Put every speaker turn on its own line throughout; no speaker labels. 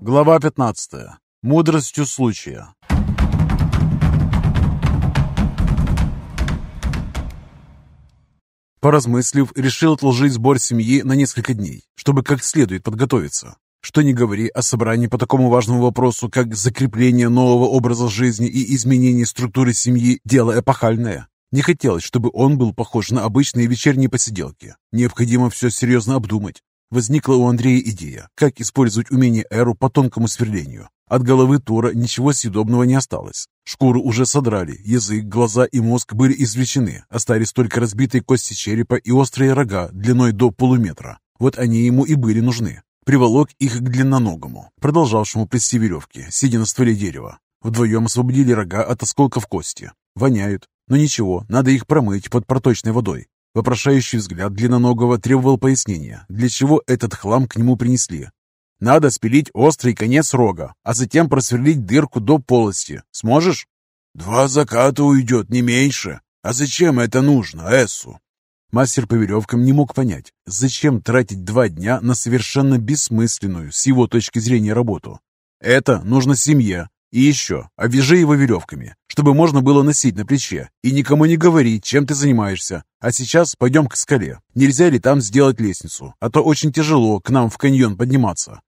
Глава 15. Мудростью случая. Поразмыслив, решил отложить сбор семьи на несколько дней, чтобы как следует подготовиться. Что ни говори о собрании по такому важному вопросу, как закрепление нового образа жизни и изменение структуры семьи, дело эпохальное. Не хотелось, чтобы он был похож на обычные вечерние посиделки. Необходимо все серьезно обдумать. Возникла у Андрея идея, как использовать умение Эру по тонкому сверлению. От головы Тура ничего съедобного не осталось. Шкуру уже содрали, язык, глаза и мозг были извлечены, остались только разбитые кости черепа и острые рога длиной до полуметра. Вот они ему и были нужны. Приволок их к длинноногому, продолжавшему плести веревки, сидя на стволе дерева. Вдвоем освободили рога от осколков кости. Воняют, но ничего, надо их промыть под проточной водой. Вопрошающий взгляд длинноногого требовал пояснения, для чего этот хлам к нему принесли. Надо спилить острый конец рога, а затем просверлить дырку до полости. Сможешь?
Два заката уйдет, не меньше. А зачем это нужно, Эссу?
Мастер по веревкам не мог понять, зачем тратить два дня на совершенно бессмысленную, с его точки зрения, работу. Это нужно семье. И еще, обвяжи его веревками, чтобы можно было носить на плече. И никому не говори, чем ты занимаешься. А сейчас пойдем к скале. Нельзя ли там сделать лестницу? А то очень тяжело к нам в каньон подниматься.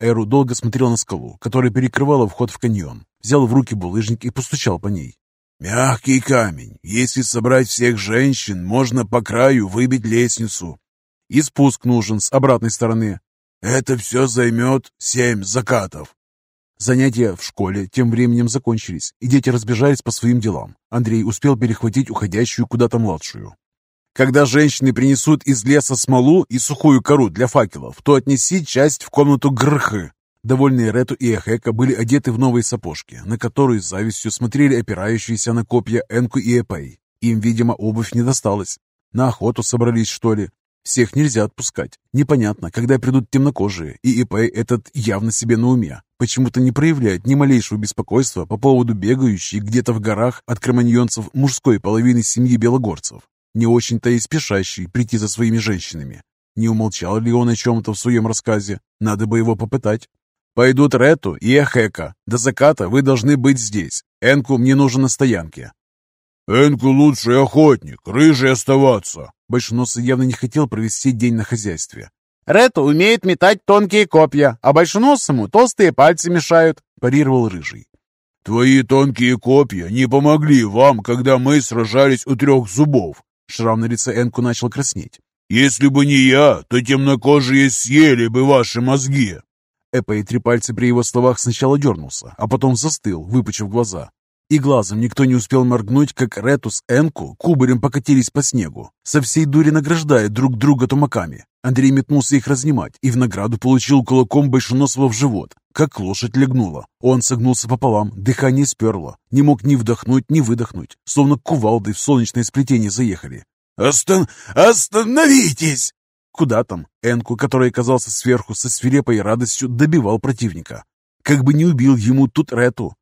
Эру долго смотрел на скалу, которая перекрывала вход в каньон. Взял в руки булыжник и постучал по ней.
«Мягкий камень. Если собрать всех женщин, можно по краю выбить лестницу.
И спуск нужен с обратной стороны.
Это все займет семь закатов».
Занятия в школе тем временем закончились, и дети разбежались по своим делам. Андрей успел перехватить уходящую куда-то младшую. Когда женщины принесут из леса смолу и сухую кору для факелов, то отнеси часть в комнату Грхы. Довольные Рету и Эхека были одеты в новые сапожки, на которые с завистью смотрели опирающиеся на копья Энку и Эпей. Им, видимо, обувь не досталась. На охоту собрались, что ли? Всех нельзя отпускать. Непонятно, когда придут темнокожие, и Эпей этот явно себе на уме. Почему-то не проявляет ни малейшего беспокойства по поводу бегающей где-то в горах от кроманьонцев мужской половины семьи белогорцев. Не очень-то и спешащий прийти за своими женщинами. Не умолчал ли он о чем-то в своем рассказе? Надо бы его попытать. Пойдут Рету и Эхека. До заката вы должны быть здесь. Энку мне нужен на стоянке».
«Энку лучший охотник, рыжий оставаться».
Большеносый явно не хотел провести день на хозяйстве.
«Рету умеет метать тонкие копья, а Большеносому толстые пальцы мешают», – парировал Рыжий.
«Твои тонкие копья не помогли вам, когда мы сражались у трех зубов».
Шрам на лице Энку начал краснеть.
«Если бы не я, то темнокожие съели бы ваши мозги».
Эпа и три пальца при его словах сначала дернулся, а потом застыл, выпучив глаза. И глазом никто не успел моргнуть, как Ретус Энку кубарем покатились по снегу, со всей дури награждая друг друга тумаками. Андрей метнулся их разнимать и в награду получил кулаком большеносого в живот, как лошадь легнула. Он согнулся пополам, дыхание сперло, не мог ни вдохнуть, ни выдохнуть, словно кувалды в солнечное сплетение заехали.
«Остан... Остановитесь!»
Куда там? Энку, который оказался сверху со свирепой радостью, добивал противника. Как бы не убил ему тут Рету.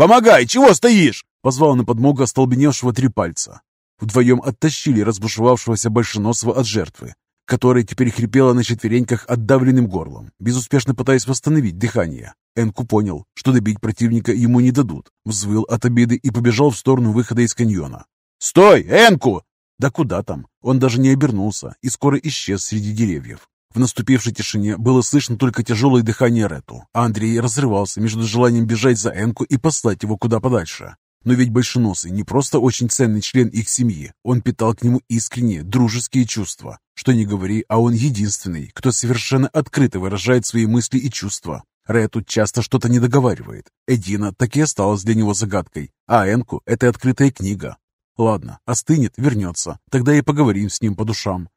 «Помогай! Чего стоишь?»
Позвал на подмогу остолбеневшего три пальца. Вдвоем оттащили разбушевавшегося большеносого от жертвы, которая теперь хрипела на четвереньках отдавленным горлом, безуспешно пытаясь восстановить дыхание. Энку понял, что добить противника ему не дадут, взвыл от обиды и побежал в сторону выхода из каньона.
«Стой, Энку!»
Да куда там? Он даже не обернулся и скоро исчез среди деревьев. В наступившей тишине было слышно только тяжелое дыхание Рету, а Андрей разрывался между желанием бежать за Энку и послать его куда подальше. Но ведь Большеносый не просто очень ценный член их семьи, он питал к нему искренние, дружеские чувства. Что ни говори, а он единственный, кто совершенно открыто выражает свои мысли и чувства. Рету часто что-то не договаривает. Эдина так и осталась для него загадкой, а Энку – это открытая книга, Ладно, остынет, вернется. Тогда и поговорим с ним по душам.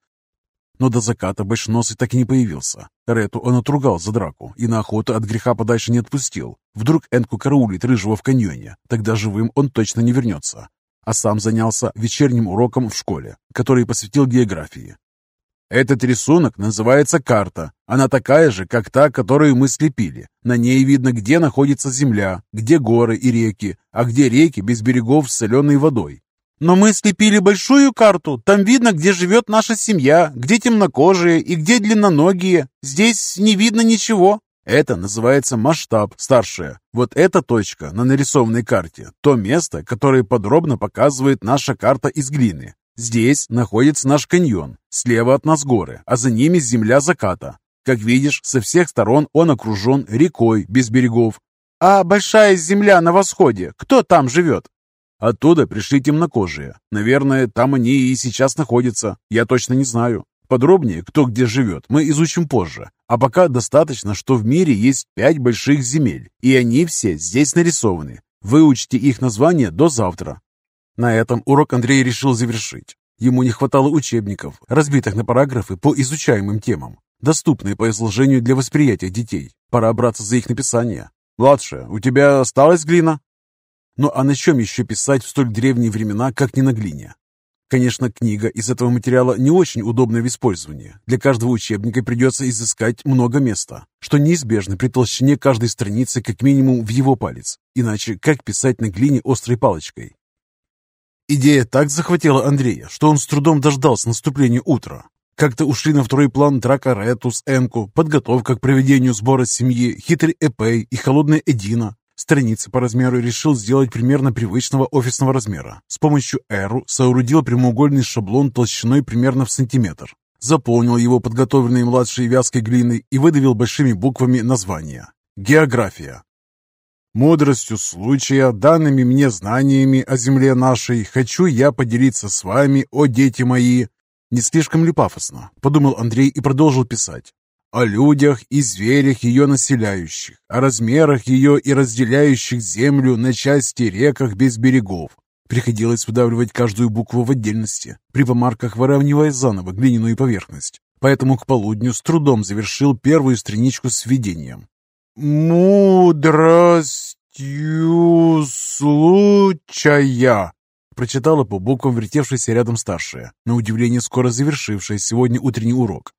Но до заката Большеносый так и не появился. Рету он отругал за драку и на охоту от греха подальше не отпустил. Вдруг Энку караулит Рыжего в каньоне, тогда живым он точно не вернется. А сам занялся вечерним уроком в школе, который посвятил географии. Этот рисунок называется карта. Она такая же, как та, которую мы слепили. На ней видно, где находится земля, где горы и реки, а где реки без берегов с соленой водой.
Но мы слепили большую карту. Там видно, где живет наша семья, где темнокожие и где длинноногие. Здесь не видно ничего.
Это называется масштаб, старшая. Вот эта точка на нарисованной карте, то место, которое подробно показывает наша карта из глины. Здесь находится наш каньон, слева от нас горы, а за ними земля заката. Как видишь, со всех сторон он окружен рекой без берегов.
А большая земля на восходе, кто там живет?
Оттуда пришли темнокожие. Наверное, там они и сейчас находятся. Я точно не знаю. Подробнее, кто где живет, мы изучим позже. А пока достаточно, что в мире есть пять больших земель, и они все здесь нарисованы. Выучите их названия до завтра. На этом урок Андрей решил завершить. Ему не хватало учебников, разбитых на параграфы по изучаемым темам, доступные по изложению для восприятия детей. Пора браться за их написание. «Младшая, у тебя осталась глина?» Ну а на чем еще писать в столь древние времена, как не на глине? Конечно, книга из этого материала не очень удобна в использовании. Для каждого учебника придется изыскать много места, что неизбежно при толщине каждой страницы как минимум в его палец. Иначе как писать на глине острой палочкой? Идея так захватила Андрея, что он с трудом дождался наступления утра. Как-то ушли на второй план драка Ретус, Энку, подготовка к проведению сбора семьи, хитрый Эпей и холодная Эдина. Страницы по размеру решил сделать примерно привычного офисного размера. С помощью Эру соорудил прямоугольный шаблон толщиной примерно в сантиметр. Заполнил его подготовленной младшей вязкой глиной и выдавил большими буквами название. География. Мудростью случая, данными мне знаниями о земле нашей, хочу я поделиться с вами, о дети мои. Не слишком ли пафосно? Подумал Андрей и продолжил писать о людях и зверях ее населяющих, о размерах ее и разделяющих землю на части реках без берегов. Приходилось выдавливать каждую букву в отдельности, при помарках выравнивая заново глиняную поверхность. Поэтому к полудню с трудом завершил первую страничку с введением. «Мудростью случая», прочитала по буквам вертевшаяся рядом старшая, на удивление скоро завершившая сегодня утренний урок.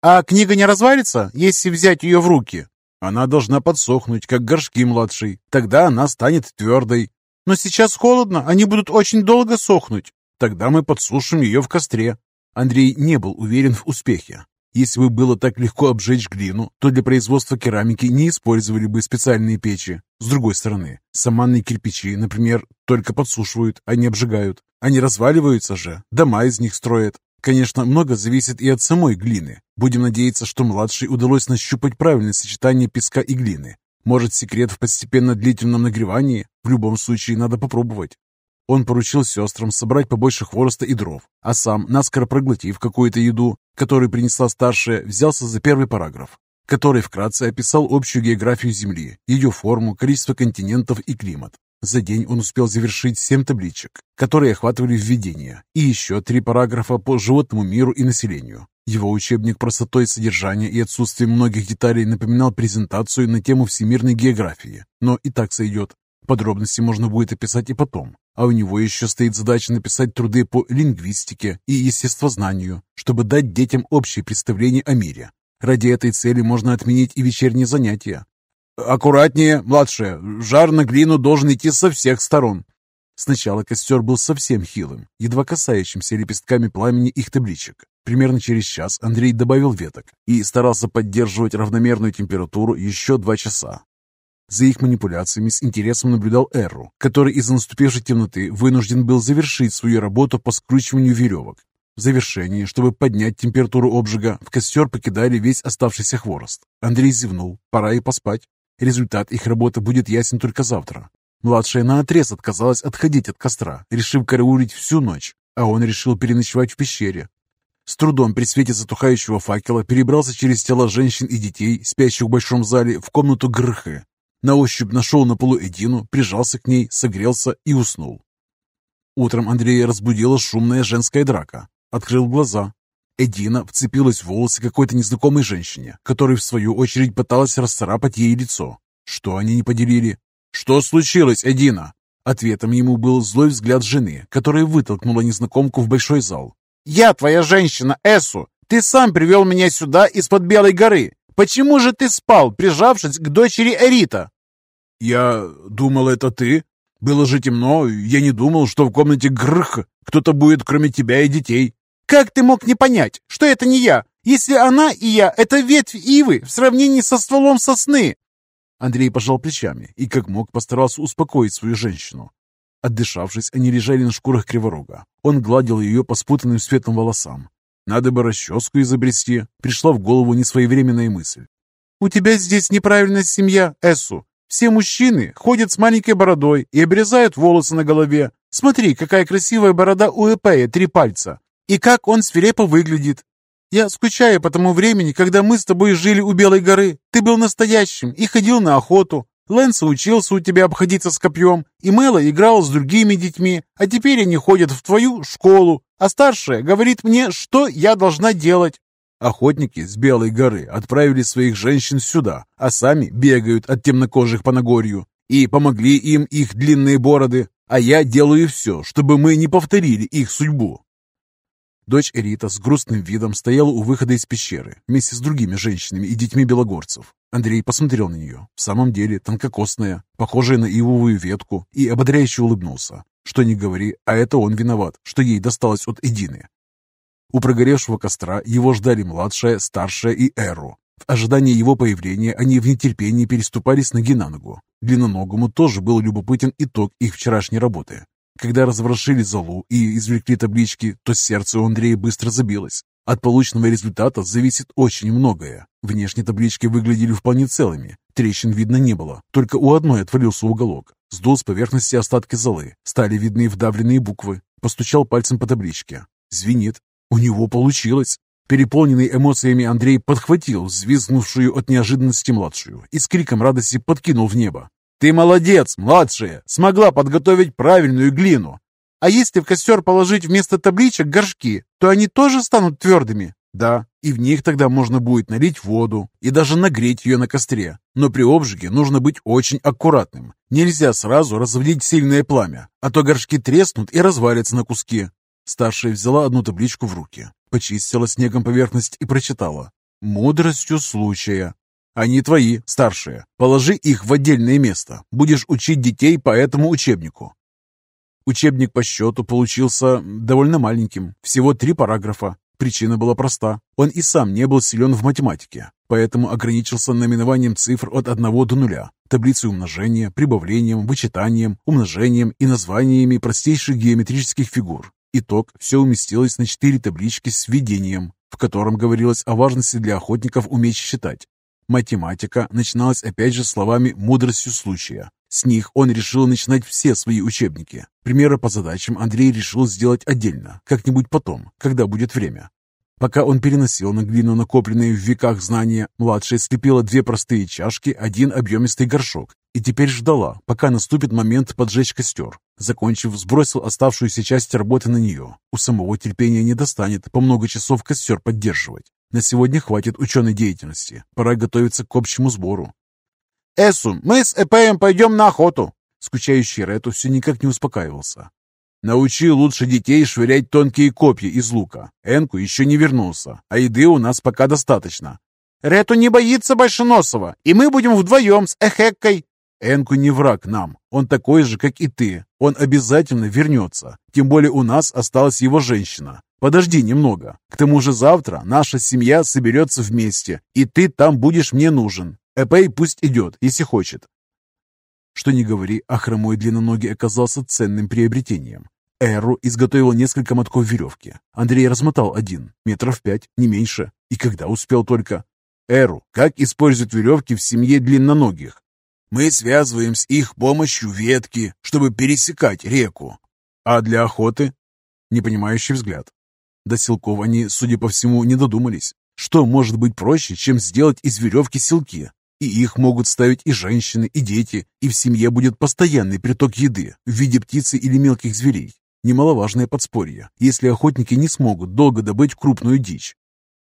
А книга не развалится, если взять ее в руки?
Она должна подсохнуть, как горшки младший. Тогда она станет твердой.
Но сейчас холодно, они будут очень долго сохнуть.
Тогда мы подсушим ее в костре. Андрей не был уверен в успехе. Если бы было так легко обжечь глину, то для производства керамики не использовали бы специальные печи. С другой стороны, саманные кирпичи, например, только подсушивают, а не обжигают. Они разваливаются же, дома из них строят. Конечно, много зависит и от самой глины. Будем надеяться, что младшей удалось нащупать правильное сочетание песка и глины. Может, секрет в постепенно длительном нагревании? В любом случае, надо попробовать. Он поручил сестрам собрать побольше хвороста и дров, а сам, наскоро проглотив какую-то еду, которую принесла старшая, взялся за первый параграф, который вкратце описал общую географию Земли, ее форму, количество континентов и климат. За день он успел завершить семь табличек, которые охватывали введение, и еще три параграфа по животному миру и населению. Его учебник простотой содержания и отсутствием многих деталей напоминал презентацию на тему всемирной географии, но и так сойдет. Подробности можно будет описать и потом, а у него еще стоит задача написать труды по лингвистике и естествознанию, чтобы дать детям общее представление о мире. Ради этой цели можно отменить и вечерние занятия, «Аккуратнее, младшая. Жар на глину должен идти со всех сторон». Сначала костер был совсем хилым, едва касающимся лепестками пламени их табличек. Примерно через час Андрей добавил веток и старался поддерживать равномерную температуру еще два часа. За их манипуляциями с интересом наблюдал Эру, который из-за наступившей темноты вынужден был завершить свою работу по скручиванию веревок. В завершении, чтобы поднять температуру обжига, в костер покидали весь оставшийся хворост. Андрей зевнул. Пора и поспать. Результат их работы будет ясен только завтра. Младшая наотрез отказалась отходить от костра, решив караулить всю ночь, а он решил переночевать в пещере. С трудом при свете затухающего факела перебрался через тела женщин и детей, спящих в большом зале, в комнату Грхы. На ощупь нашел на полу Эдину, прижался к ней, согрелся и уснул. Утром Андрея разбудила шумная женская драка. Открыл глаза. Эдина вцепилась в волосы какой-то незнакомой женщине, которая в свою очередь пыталась расцарапать ей лицо. Что они не поделили? «Что случилось, Эдина?» Ответом ему был злой взгляд жены, которая вытолкнула незнакомку в большой зал.
«Я твоя женщина, Эсу! Ты сам привел меня сюда из-под Белой горы! Почему же ты спал, прижавшись к дочери Эрита?»
«Я думал, это ты?»
Было же темно, я не думал, что в комнате грх кто-то будет, кроме тебя и детей».
«Как ты мог не понять, что это не я, если она и я — это ветвь ивы в сравнении со стволом сосны?»
Андрей пожал плечами и как мог постарался успокоить свою женщину. Отдышавшись, они лежали на шкурах криворога. Он гладил ее по спутанным светлым волосам. Надо бы расческу изобрести. Пришла в голову несвоевременная мысль.
«У тебя здесь неправильная семья, Эссу. Все мужчины ходят с маленькой бородой и обрезают волосы на голове. Смотри, какая красивая борода у Эпея, три пальца. И как он свирепо выглядит. Я скучаю по тому времени, когда мы с тобой жили у Белой горы. Ты был настоящим и ходил на охоту. Лэнс учился у тебя обходиться с копьем, и Мэла играл с другими детьми, а теперь они ходят в твою школу, а старшая говорит мне, что я должна делать.
Охотники с Белой горы отправили своих женщин сюда, а сами бегают от темнокожих по Нагорью. И помогли им их длинные бороды, а я делаю все, чтобы мы не повторили их судьбу. Дочь Эрита с грустным видом стояла у выхода из пещеры вместе с другими женщинами и детьми белогорцев. Андрей посмотрел на нее. В самом деле тонкокосная, похожая на ивовую ветку, и ободряюще улыбнулся. Что ни говори, а это он виноват, что ей досталось от Эдины. У прогоревшего костра его ждали младшая, старшая и Эру. В ожидании его появления они в нетерпении переступали с ноги на ногу. Длинноногому тоже был любопытен итог их вчерашней работы. Когда разворошили залу и извлекли таблички, то сердце у Андрея быстро забилось. От полученного результата зависит очень многое. Внешние таблички выглядели вполне целыми. Трещин видно не было, только у одной отвалился уголок. Сдул с поверхности остатки золы. Стали видны вдавленные буквы. Постучал пальцем по табличке. Звенит. У него получилось. Переполненный эмоциями Андрей подхватил взвизгнувшую от неожиданности младшую и с криком радости подкинул в небо. «Ты молодец, младшая! Смогла подготовить правильную глину!»
«А если в костер положить вместо табличек горшки, то они тоже станут твердыми?»
«Да, и в них тогда можно будет налить воду и даже нагреть ее на костре. Но при обжиге нужно быть очень аккуратным. Нельзя сразу разводить сильное пламя, а то горшки треснут и развалятся на куски». Старшая взяла одну табличку в руки, почистила снегом поверхность и прочитала. «Мудростью случая. Они твои, старшие. Положи их в отдельное место. Будешь учить детей по этому учебнику. Учебник по счету получился довольно маленьким, всего три параграфа. Причина была проста. Он и сам не был силен в математике, поэтому ограничился наименованием цифр от 1 до нуля, таблицей умножения, прибавлением, вычитанием, умножением и названиями простейших геометрических фигур. Итог все уместилось на четыре таблички с введением, в котором говорилось о важности для охотников уметь считать, Математика начиналась опять же словами «мудростью случая». С них он решил начинать все свои учебники. Примеры по задачам Андрей решил сделать отдельно, как-нибудь потом, когда будет время. Пока он переносил на глину накопленные в веках знания, младшая слепила две простые чашки, один объемистый горшок и теперь ждала, пока наступит момент поджечь костер. Закончив, сбросил оставшуюся часть работы на нее. У самого терпения не достанет по много часов костер поддерживать. На сегодня хватит ученой деятельности. Пора готовиться к общему сбору.
«Эсу, мы с Эпеем пойдем на охоту!»
Скучающий Рету все никак не успокаивался. «Научи лучше детей швырять тонкие копья из лука. Энку еще не вернулся, а еды у нас пока достаточно».
«Рету не боится Большеносова, и мы будем вдвоем с Эхеккой».
«Энку не враг нам. Он такой же, как и ты. Он обязательно вернется. Тем более у нас осталась его женщина. Подожди немного. К тому же завтра наша семья соберется вместе, и ты там будешь мне нужен. Эпей пусть идет, если хочет. Что ни говори, а хромой длинноногий оказался ценным приобретением. Эру изготовил несколько мотков веревки. Андрей размотал один, метров пять, не меньше. И когда успел только... Эру, как используют веревки в семье длинноногих?
Мы связываем с их помощью ветки, чтобы пересекать реку.
А для охоты? Непонимающий взгляд. До силков они, судя по всему, не додумались. Что может быть проще, чем сделать из веревки силки? И их могут ставить и женщины, и дети, и в семье будет постоянный приток еды в виде птицы или мелких зверей. Немаловажное подспорье, если охотники не смогут долго добыть крупную дичь.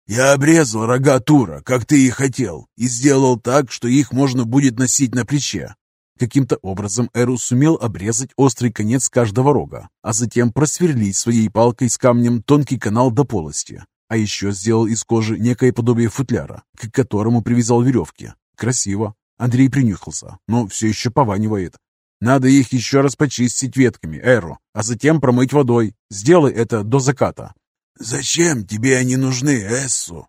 «Я обрезал рога тура, как ты и хотел, и сделал так, что их можно будет носить на плече.
Каким-то образом Эру сумел обрезать острый конец каждого рога, а затем просверлить своей палкой с камнем тонкий канал до полости. А еще сделал из кожи некое подобие футляра, к которому привязал веревки. Красиво. Андрей принюхался, но все еще пованивает. Надо их еще раз почистить ветками, Эру, а затем промыть водой. Сделай это до заката».
«Зачем тебе они нужны, Эссу?»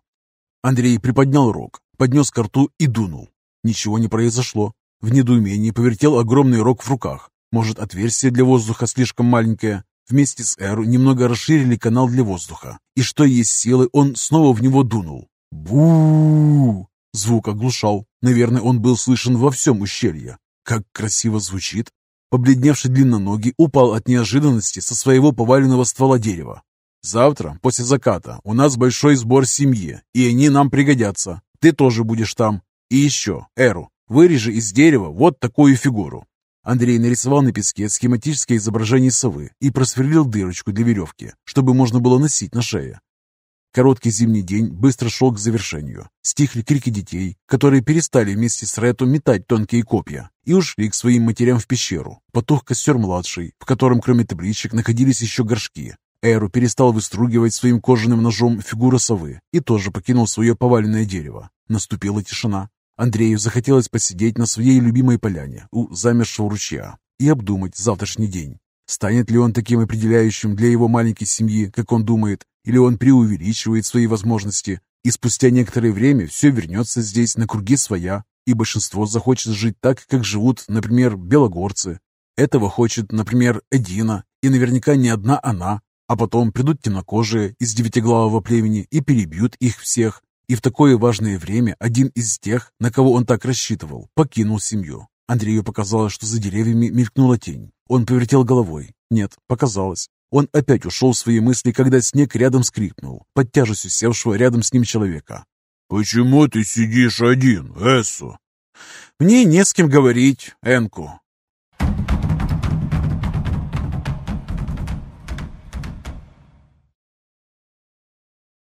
Андрей приподнял рог, поднес ко рту и дунул. Ничего не произошло. В недоумении повертел огромный рог в руках. Может, отверстие для воздуха слишком маленькое? Вместе с Эру немного расширили канал для воздуха. И что есть силы, он снова в него дунул. бу Звук оглушал. Наверное, он был слышен во всем ущелье. Как красиво звучит. Побледневший длинноногий упал от неожиданности со своего поваленного ствола дерева. «Завтра, после заката, у нас большой сбор семьи, и они нам пригодятся. Ты тоже будешь там. И еще, Эру, вырежи из дерева вот такую фигуру». Андрей нарисовал на песке схематическое изображение совы и просверлил дырочку для веревки, чтобы можно было носить на шее. Короткий зимний день быстро шел к завершению. Стихли крики детей, которые перестали вместе с Рету метать тонкие копья и ушли к своим матерям в пещеру. Потух костер младший, в котором кроме табличек находились еще горшки. Эру перестал выстругивать своим кожаным ножом фигуру совы и тоже покинул свое поваленное дерево. Наступила тишина. Андрею захотелось посидеть на своей любимой поляне у замерзшего ручья и обдумать завтрашний день. Станет ли он таким определяющим для его маленькой семьи, как он думает, или он преувеличивает свои возможности, и спустя некоторое время все вернется здесь на круги своя, и большинство захочет жить так, как живут, например, белогорцы. Этого хочет, например, Эдина, и наверняка не одна она, а потом придут темнокожие из девятиглавого племени и перебьют их всех, и в такое важное время один из тех, на кого он так рассчитывал, покинул семью. Андрею показалось, что за деревьями мелькнула тень. Он повертел головой. Нет, показалось. Он опять ушел в свои мысли, когда снег рядом скрипнул, под тяжестью севшего рядом с ним человека.
«Почему ты сидишь один, Эссу?»
«Мне не с кем говорить, Энку.